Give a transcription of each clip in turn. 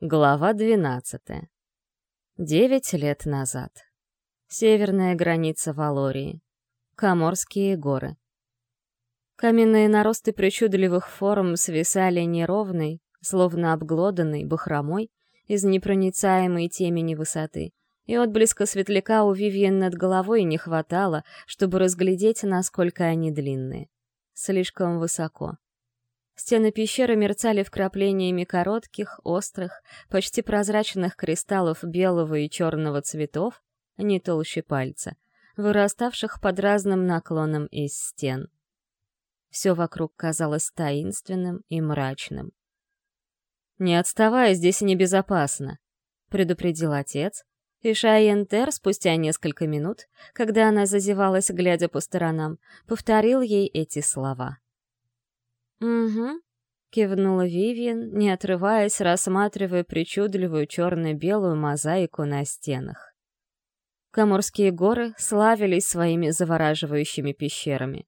Глава 12. Девять лет назад. Северная граница Валории. Коморские горы. Каменные наросты причудливых форм свисали неровной, словно обглоданной, бахромой из непроницаемой темени высоты, и отблеска светляка у Вивьен над головой не хватало, чтобы разглядеть, насколько они длинные. Слишком высоко. Стены пещеры мерцали вкраплениями коротких, острых, почти прозрачных кристаллов белого и черного цветов, не толще пальца, выраставших под разным наклоном из стен. Все вокруг казалось таинственным и мрачным. «Не отставай, здесь небезопасно», — предупредил отец, и Шайентер спустя несколько минут, когда она зазевалась, глядя по сторонам, повторил ей эти слова. «Угу», — кивнула Вивиан, не отрываясь, рассматривая причудливую черно-белую мозаику на стенах. Каморские горы славились своими завораживающими пещерами.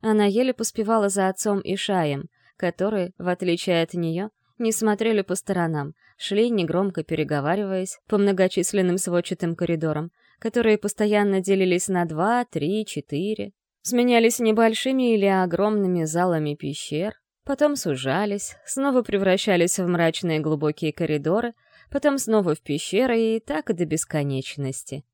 Она еле поспевала за отцом и Шаем, которые, в отличие от нее, не смотрели по сторонам, шли, негромко переговариваясь, по многочисленным сводчатым коридорам, которые постоянно делились на два, три, четыре, сменялись небольшими или огромными залами пещер, потом сужались, снова превращались в мрачные глубокие коридоры, потом снова в пещеры и так до бесконечности.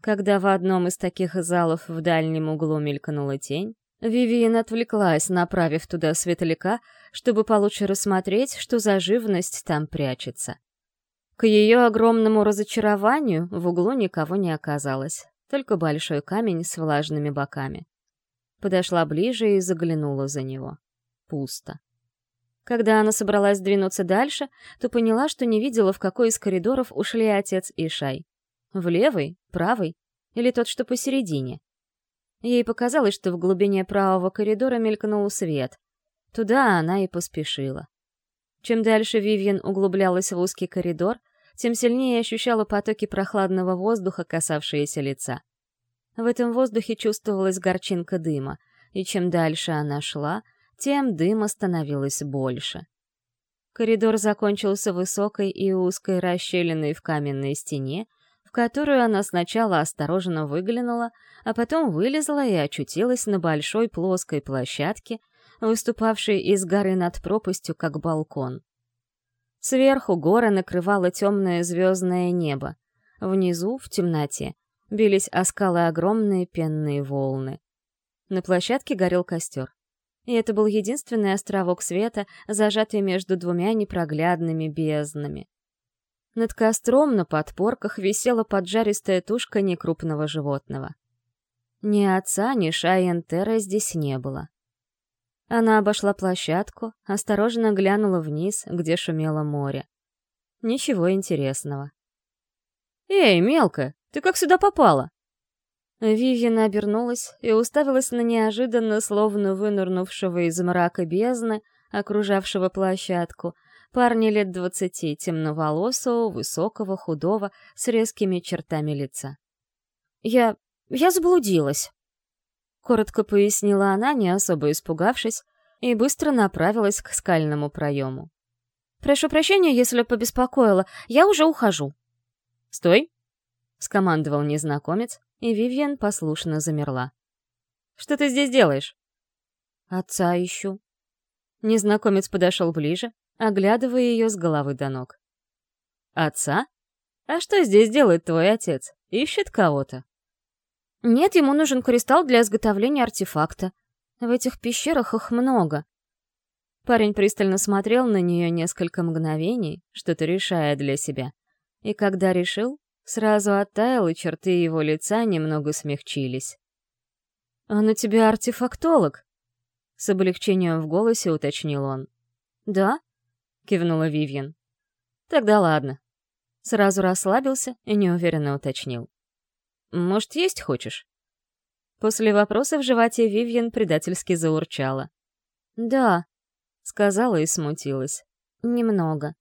Когда в одном из таких залов в дальнем углу мелькнула тень, Вивиан отвлеклась, направив туда светляка, чтобы получше рассмотреть, что за живность там прячется. К ее огромному разочарованию в углу никого не оказалось, только большой камень с влажными боками. Подошла ближе и заглянула за него. Пусто. Когда она собралась двинуться дальше, то поняла, что не видела, в какой из коридоров ушли отец и Шай. В левый, правый или тот, что посередине? Ей показалось, что в глубине правого коридора мелькнул свет. Туда она и поспешила. Чем дальше Вивьен углублялась в узкий коридор, тем сильнее ощущала потоки прохладного воздуха, касавшиеся лица. В этом воздухе чувствовалась горчинка дыма, и чем дальше она шла, тем дыма становилось больше. Коридор закончился высокой и узкой расщелиной в каменной стене, в которую она сначала осторожно выглянула, а потом вылезла и очутилась на большой плоской площадке, выступавшей из горы над пропастью, как балкон. Сверху горы накрывало темное звездное небо. Внизу, в темноте, бились о скалы огромные пенные волны. На площадке горел костер. И это был единственный островок света, зажатый между двумя непроглядными безднами. Над костром на подпорках висела поджаристая тушка некрупного животного. Ни отца, ни Шайентера здесь не было. Она обошла площадку, осторожно глянула вниз, где шумело море. Ничего интересного. «Эй, мелко, ты как сюда попала?» Вивьена обернулась и уставилась на неожиданно, словно вынырнувшего из мрака бездны, окружавшего площадку, парня лет двадцати, темноволосого, высокого, худого, с резкими чертами лица. «Я... я заблудилась», — коротко пояснила она, не особо испугавшись, и быстро направилась к скальному проему. «Прошу прощения, если побеспокоила, я уже ухожу». «Стой!» — скомандовал незнакомец, и Вивьен послушно замерла. «Что ты здесь делаешь?» «Отца ищу». Незнакомец подошел ближе, оглядывая ее с головы до ног. «Отца? А что здесь делает твой отец? Ищет кого-то?» «Нет, ему нужен кристалл для изготовления артефакта. В этих пещерах их много». Парень пристально смотрел на нее несколько мгновений, что-то решая для себя. И когда решил, сразу оттаял, и черты его лица немного смягчились. «Он у тебя артефактолог?» С облегчением в голосе уточнил он. «Да?» — кивнула Вивьен. «Тогда ладно». Сразу расслабился и неуверенно уточнил. «Может, есть хочешь?» После вопроса в животе Вивьен предательски заурчала. «Да», — сказала и смутилась. «Немного».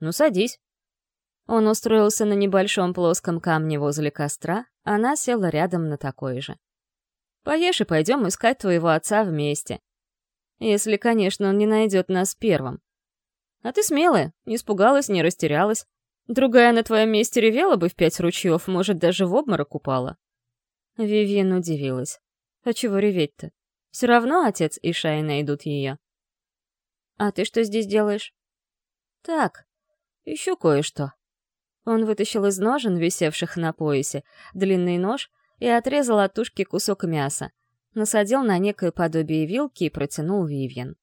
«Ну, садись». Он устроился на небольшом плоском камне возле костра, она села рядом на такой же. «Поешь и пойдем искать твоего отца вместе. Если, конечно, он не найдет нас первым. А ты смелая, не испугалась, не растерялась. Другая на твоем месте ревела бы в пять ручьев, может, даже в обморок упала. Вивьен удивилась. А чего реветь-то? Все равно отец и Шай найдут ее. «А ты что здесь делаешь?» «Так, ищу кое-что». Он вытащил из ножен, висевших на поясе, длинный нож и отрезал от тушки кусок мяса, насадил на некое подобие вилки и протянул Вивьен.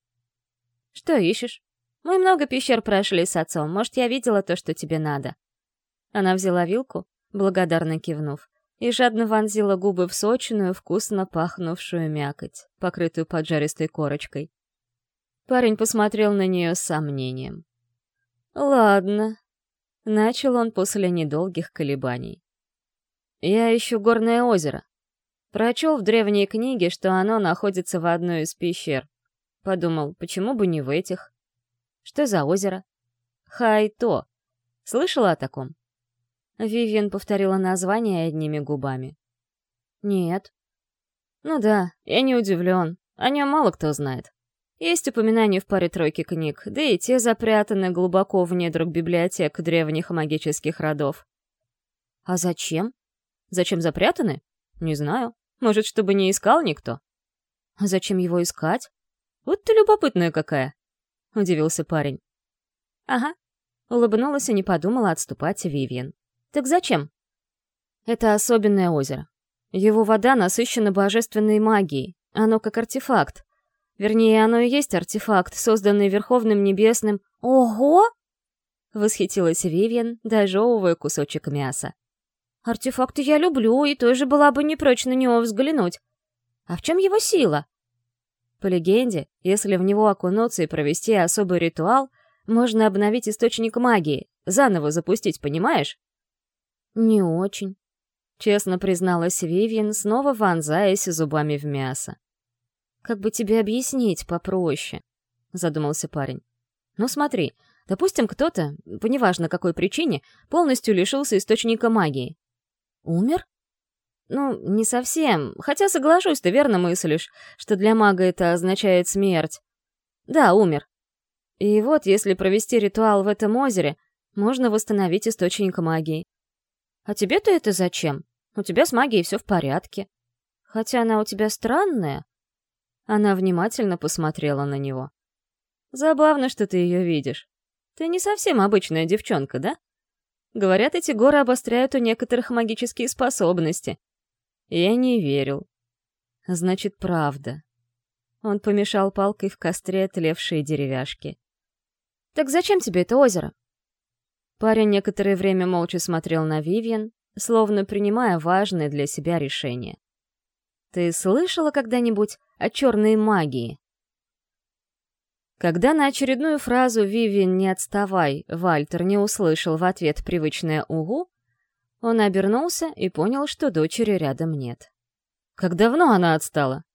«Что ищешь? Мы много пещер прошли с отцом, может, я видела то, что тебе надо». Она взяла вилку, благодарно кивнув, и жадно вонзила губы в сочную, вкусно пахнувшую мякоть, покрытую поджаристой корочкой. Парень посмотрел на нее с сомнением. «Ладно», — начал он после недолгих колебаний. «Я ищу горное озеро. Прочел в древней книге, что оно находится в одной из пещер. Подумал, почему бы не в этих? Что за озеро? Хайто. Слышала о таком?» Вивиан повторила название одними губами. «Нет». «Ну да, я не удивлен. О нем мало кто знает. Есть упоминания в паре тройки книг, да и те запрятаны глубоко в недрах библиотек древних магических родов». «А зачем? Зачем запрятаны? Не знаю. Может, чтобы не искал никто?» «А зачем его искать? Вот ты любопытная какая!» — удивился парень. «Ага». Улыбнулась и не подумала отступать Вивьен. Так зачем? Это особенное озеро. Его вода насыщена божественной магией. Оно как артефакт. Вернее, оно и есть артефакт, созданный Верховным Небесным. Ого! Восхитилась Вивьен, дожевывая кусочек мяса. Артефакты я люблю, и тоже была бы не прочь на него взглянуть. А в чем его сила? По легенде, если в него окунуться и провести особый ритуал, можно обновить источник магии, заново запустить, понимаешь? «Не очень», — честно призналась Вивьен, снова вонзаясь зубами в мясо. «Как бы тебе объяснить попроще?» — задумался парень. «Ну смотри, допустим, кто-то, по неважно какой причине, полностью лишился источника магии. Умер? Ну, не совсем, хотя соглашусь, ты верно мыслишь, что для мага это означает смерть. Да, умер. И вот, если провести ритуал в этом озере, можно восстановить источник магии. А тебе-то это зачем? У тебя с магией все в порядке. Хотя она у тебя странная. Она внимательно посмотрела на него. Забавно, что ты ее видишь. Ты не совсем обычная девчонка, да? Говорят, эти горы обостряют у некоторых магические способности. Я не верил. Значит, правда. Он помешал палкой в костре тлевшие деревяшки. «Так зачем тебе это озеро?» Парень некоторое время молча смотрел на Вивьен, словно принимая важное для себя решение. «Ты слышала когда-нибудь о черной магии?» Когда на очередную фразу «Вивиан, не отставай» Вальтер не услышал в ответ привычное «Угу», он обернулся и понял, что дочери рядом нет. «Как давно она отстала?»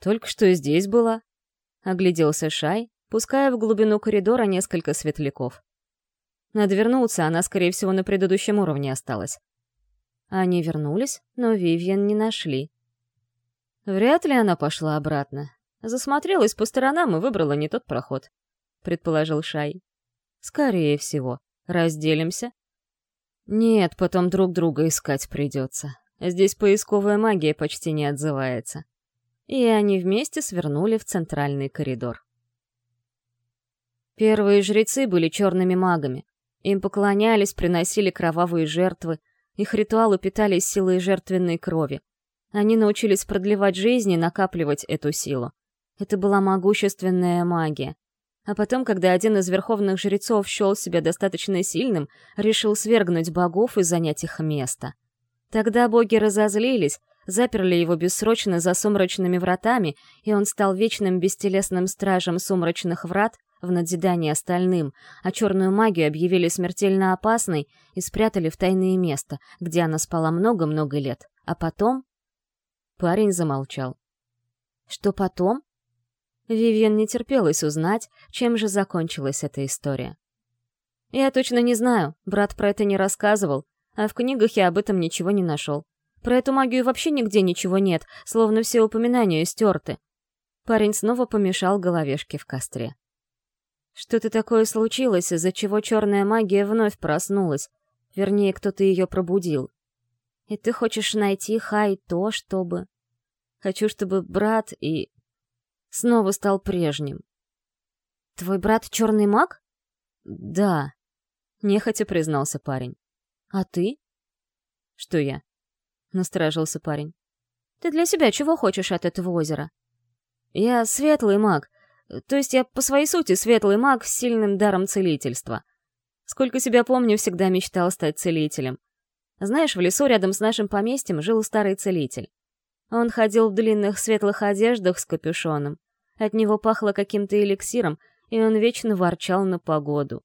«Только что здесь была», — огляделся Шай, пуская в глубину коридора несколько светляков. Надо вернуться, она, скорее всего, на предыдущем уровне осталась. Они вернулись, но Вивьен не нашли. Вряд ли она пошла обратно. Засмотрелась по сторонам и выбрала не тот проход, предположил Шай. Скорее всего. Разделимся? Нет, потом друг друга искать придется. Здесь поисковая магия почти не отзывается. И они вместе свернули в центральный коридор. Первые жрецы были черными магами, им поклонялись, приносили кровавые жертвы, их ритуалы питались силой жертвенной крови. Они научились продлевать жизнь и накапливать эту силу. Это была могущественная магия. А потом, когда один из верховных жрецов счел себя достаточно сильным, решил свергнуть богов и занять их место. Тогда боги разозлились, заперли его бессрочно за сумрачными вратами, и он стал вечным бестелесным стражем сумрачных врат, в назидание остальным, а черную магию объявили смертельно опасной и спрятали в тайное место, где она спала много-много лет. А потом... Парень замолчал. Что потом? Вивьен не терпелось узнать, чем же закончилась эта история. Я точно не знаю, брат про это не рассказывал, а в книгах я об этом ничего не нашел. Про эту магию вообще нигде ничего нет, словно все упоминания стерты. Парень снова помешал головешке в костре. Что-то такое случилось, из-за чего черная магия вновь проснулась. Вернее, кто-то ее пробудил. И ты хочешь найти Хай то, чтобы... Хочу, чтобы брат и... Снова стал прежним. Твой брат черный маг? Да. Нехотя признался парень. А ты? Что я? Насторожился парень. Ты для себя чего хочешь от этого озера? Я светлый маг. То есть я по своей сути светлый маг с сильным даром целительства. Сколько себя помню, всегда мечтал стать целителем. Знаешь, в лесу рядом с нашим поместьем жил старый целитель. Он ходил в длинных светлых одеждах с капюшоном. От него пахло каким-то эликсиром, и он вечно ворчал на погоду.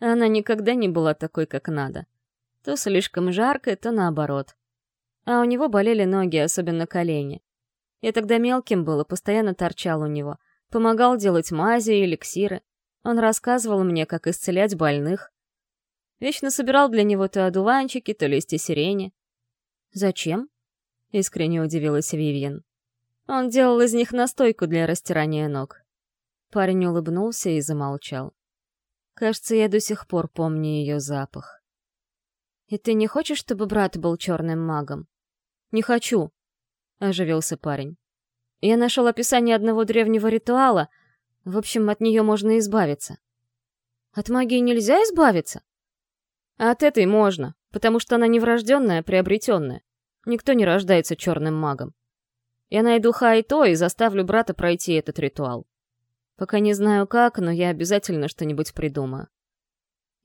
Она никогда не была такой, как надо. То слишком жарко, то наоборот. А у него болели ноги, особенно колени. Я тогда мелким был и постоянно торчал у него. Помогал делать мази и эликсиры. Он рассказывал мне, как исцелять больных. Вечно собирал для него то одуванчики, то листья сирени. «Зачем?» — искренне удивилась Вивьен. Он делал из них настойку для растирания ног. Парень улыбнулся и замолчал. Кажется, я до сих пор помню ее запах. «И ты не хочешь, чтобы брат был черным магом?» «Не хочу», — оживился парень. «Я нашел описание одного древнего ритуала. В общем, от нее можно избавиться». «От магии нельзя избавиться?» А от этой можно, потому что она не врожденная, а приобретенная. Никто не рождается черным магом. Я найду Хайто и заставлю брата пройти этот ритуал. Пока не знаю как, но я обязательно что-нибудь придумаю.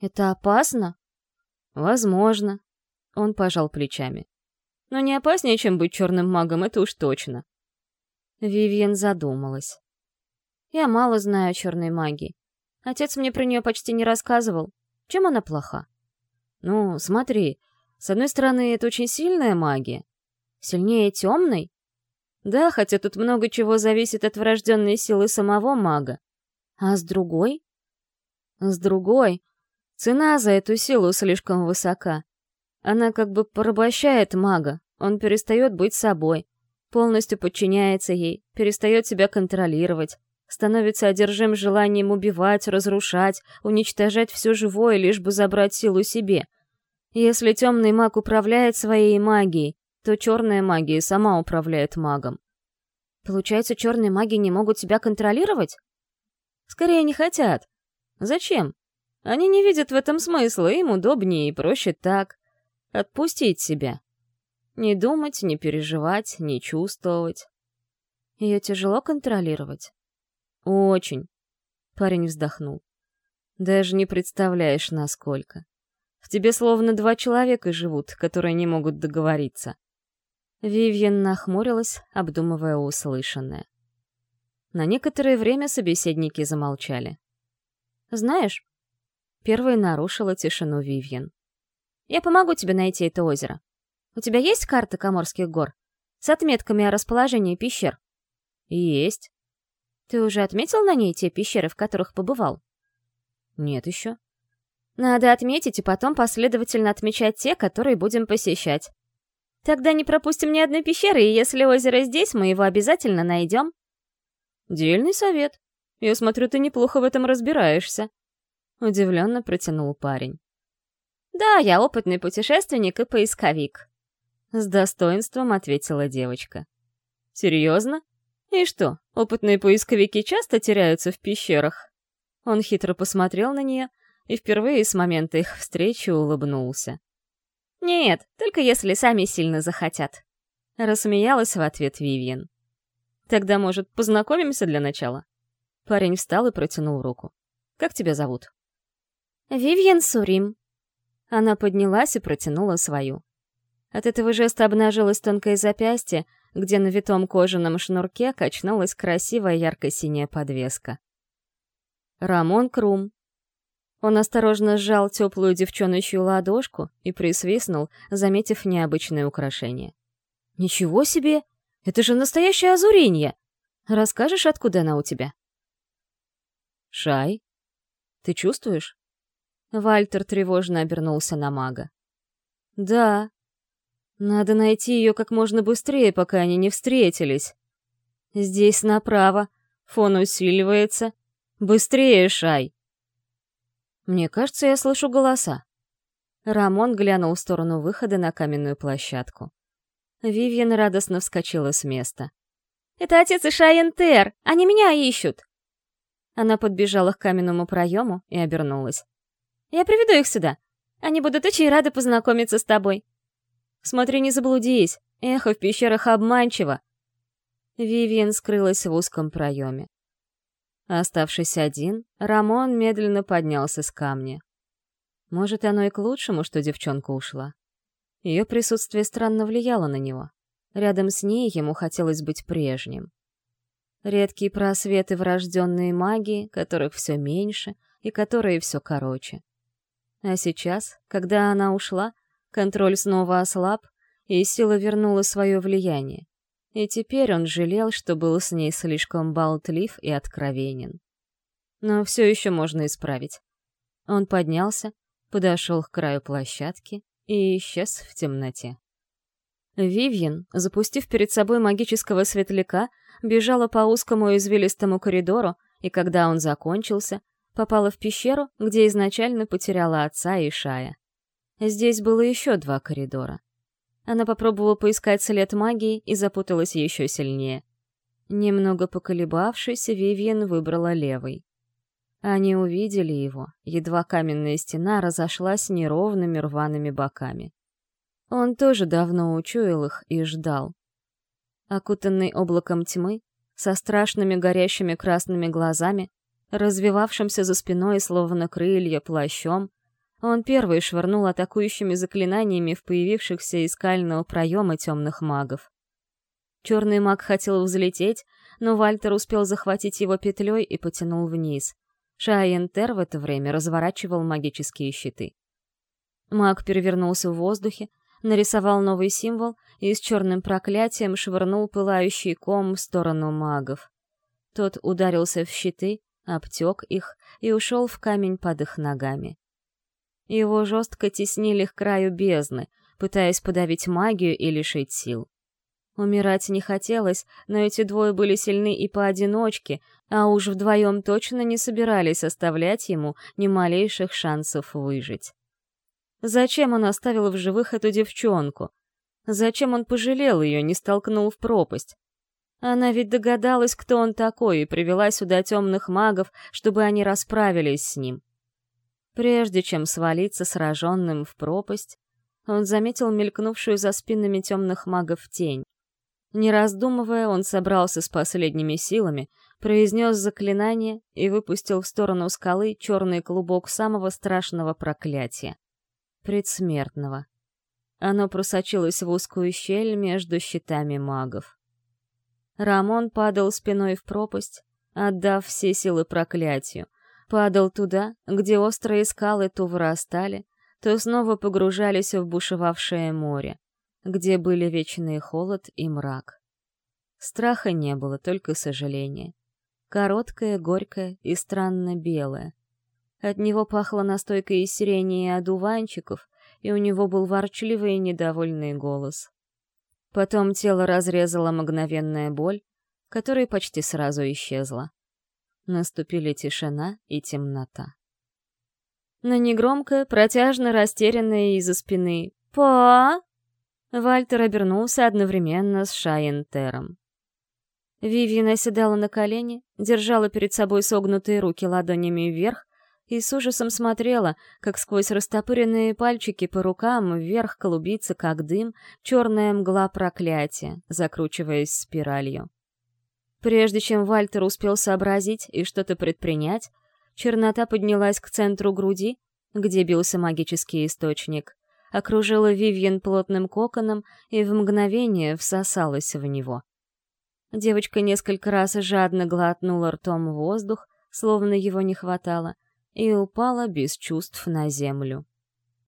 Это опасно? Возможно. Он пожал плечами. Но не опаснее, чем быть черным магом, это уж точно. Вивьен задумалась. Я мало знаю о черной магии. Отец мне про нее почти не рассказывал. Чем она плоха? Ну, смотри, с одной стороны, это очень сильная магия. Сильнее темной? Да, хотя тут много чего зависит от врожденной силы самого мага. А с другой? С другой, цена за эту силу слишком высока. Она как бы порабощает мага, он перестает быть собой, полностью подчиняется ей, перестает себя контролировать, становится одержим желанием убивать, разрушать, уничтожать все живое, лишь бы забрать силу себе. Если темный маг управляет своей магией, то черная магия сама управляет магом. Получается, черные маги не могут себя контролировать? Скорее, не хотят. Зачем? Они не видят в этом смысла, им удобнее и проще так. Отпустить себя. Не думать, не переживать, не чувствовать. Ее тяжело контролировать? Очень. Парень вздохнул. Даже не представляешь, насколько. В тебе словно два человека живут, которые не могут договориться. Вивьен нахмурилась, обдумывая услышанное. На некоторое время собеседники замолчали. «Знаешь...» Первой нарушила тишину Вивьен. «Я помогу тебе найти это озеро. У тебя есть карта Коморских гор? С отметками о расположении пещер?» «Есть». Ты уже отметил на ней те пещеры, в которых побывал? Нет еще. Надо отметить и потом последовательно отмечать те, которые будем посещать. Тогда не пропустим ни одной пещеры, и если озеро здесь, мы его обязательно найдем. Дельный совет. Я смотрю, ты неплохо в этом разбираешься. Удивленно протянул парень. Да, я опытный путешественник и поисковик. С достоинством ответила девочка. Серьезно? И что, опытные поисковики часто теряются в пещерах? Он хитро посмотрел на нее и впервые с момента их встречи улыбнулся. «Нет, только если сами сильно захотят», — рассмеялась в ответ Вивьен. «Тогда, может, познакомимся для начала?» Парень встал и протянул руку. «Как тебя зовут?» «Вивьен Сурим». Она поднялась и протянула свою. От этого жеста обнажилось тонкое запястье, где на витом кожаном шнурке качнулась красивая ярко-синяя подвеска. Рамон Крум. Он осторожно сжал теплую девчоночью ладошку и присвистнул, заметив необычное украшение. «Ничего себе! Это же настоящее озуренье! Расскажешь, откуда она у тебя?» «Шай, ты чувствуешь?» Вальтер тревожно обернулся на мага. «Да, надо найти ее как можно быстрее, пока они не встретились. Здесь направо, фон усиливается, Быстрее, Шай!» Мне кажется, я слышу голоса. Рамон глянул в сторону выхода на каменную площадку. Вивьен радостно вскочила с места. «Это отец и Шайентер! Они меня ищут!» Она подбежала к каменному проему и обернулась. «Я приведу их сюда. Они будут очень рады познакомиться с тобой». «Смотри, не заблудись. Эхо в пещерах обманчиво». Вивиан скрылась в узком проеме. Оставшись один, Рамон медленно поднялся с камня. Может, оно и к лучшему, что девчонка ушла. Ее присутствие странно влияло на него. Рядом с ней ему хотелось быть прежним. Редкие просветы врожденные магии, которых все меньше и которые все короче. А сейчас, когда она ушла, контроль снова ослаб, и сила вернула свое влияние. И теперь он жалел, что был с ней слишком болтлив и откровенен. Но все еще можно исправить. Он поднялся, подошел к краю площадки и исчез в темноте. Вивьен, запустив перед собой магического светляка, бежала по узкому извилистому коридору, и когда он закончился, попала в пещеру, где изначально потеряла отца и Шая. Здесь было еще два коридора. Она попробовала поискать след магии и запуталась еще сильнее. Немного поколебавшись, Вивьен выбрала левый. Они увидели его, едва каменная стена разошлась неровными рваными боками. Он тоже давно учуял их и ждал. Окутанный облаком тьмы, со страшными горящими красными глазами, развивавшимся за спиной словно крылья плащом, он первый швырнул атакующими заклинаниями в появившихся из скального проема темных магов. Черный маг хотел взлететь, но Вальтер успел захватить его петлей и потянул вниз. Шаентер в это время разворачивал магические щиты. Маг перевернулся в воздухе, нарисовал новый символ и с черным проклятием швырнул пылающий ком в сторону магов. Тот ударился в щиты, обтек их и ушел в камень под их ногами. Его жестко теснили к краю бездны, пытаясь подавить магию и лишить сил. Умирать не хотелось, но эти двое были сильны и поодиночке, а уж вдвоем точно не собирались оставлять ему ни малейших шансов выжить. Зачем он оставил в живых эту девчонку? Зачем он пожалел ее, не столкнул в пропасть? Она ведь догадалась, кто он такой, и привела сюда темных магов, чтобы они расправились с ним. Прежде чем свалиться сраженным в пропасть, он заметил мелькнувшую за спинами темных магов тень. Не раздумывая, он собрался с последними силами, произнес заклинание и выпустил в сторону скалы черный клубок самого страшного проклятия — предсмертного. Оно просочилось в узкую щель между щитами магов. Рамон падал спиной в пропасть, отдав все силы проклятию, падал туда, где острые скалы то вырастали, то снова погружались в бушевавшее море, где были вечный холод и мрак. Страха не было, только сожаление. Короткое, горькое и странно белое. От него пахло настойкой из сирени и одуванчиков, и у него был ворчливый и недовольный голос. Потом тело разрезала мгновенная боль, которая почти сразу исчезла. Наступили тишина и темнота. На негромкое, протяжно растерянное из-за спины «Па!» Вальтер обернулся одновременно с Шайентером. Вивьен оседала на колени, держала перед собой согнутые руки ладонями вверх и с ужасом смотрела, как сквозь растопыренные пальчики по рукам вверх клубится, как дым, черная мгла проклятия, закручиваясь спиралью. Прежде чем Вальтер успел сообразить и что-то предпринять, чернота поднялась к центру груди, где бился магический источник, окружила Вивьен плотным коконом и в мгновение всосалась в него. Девочка несколько раз жадно глотнула ртом воздух, словно его не хватало, и упала без чувств на землю.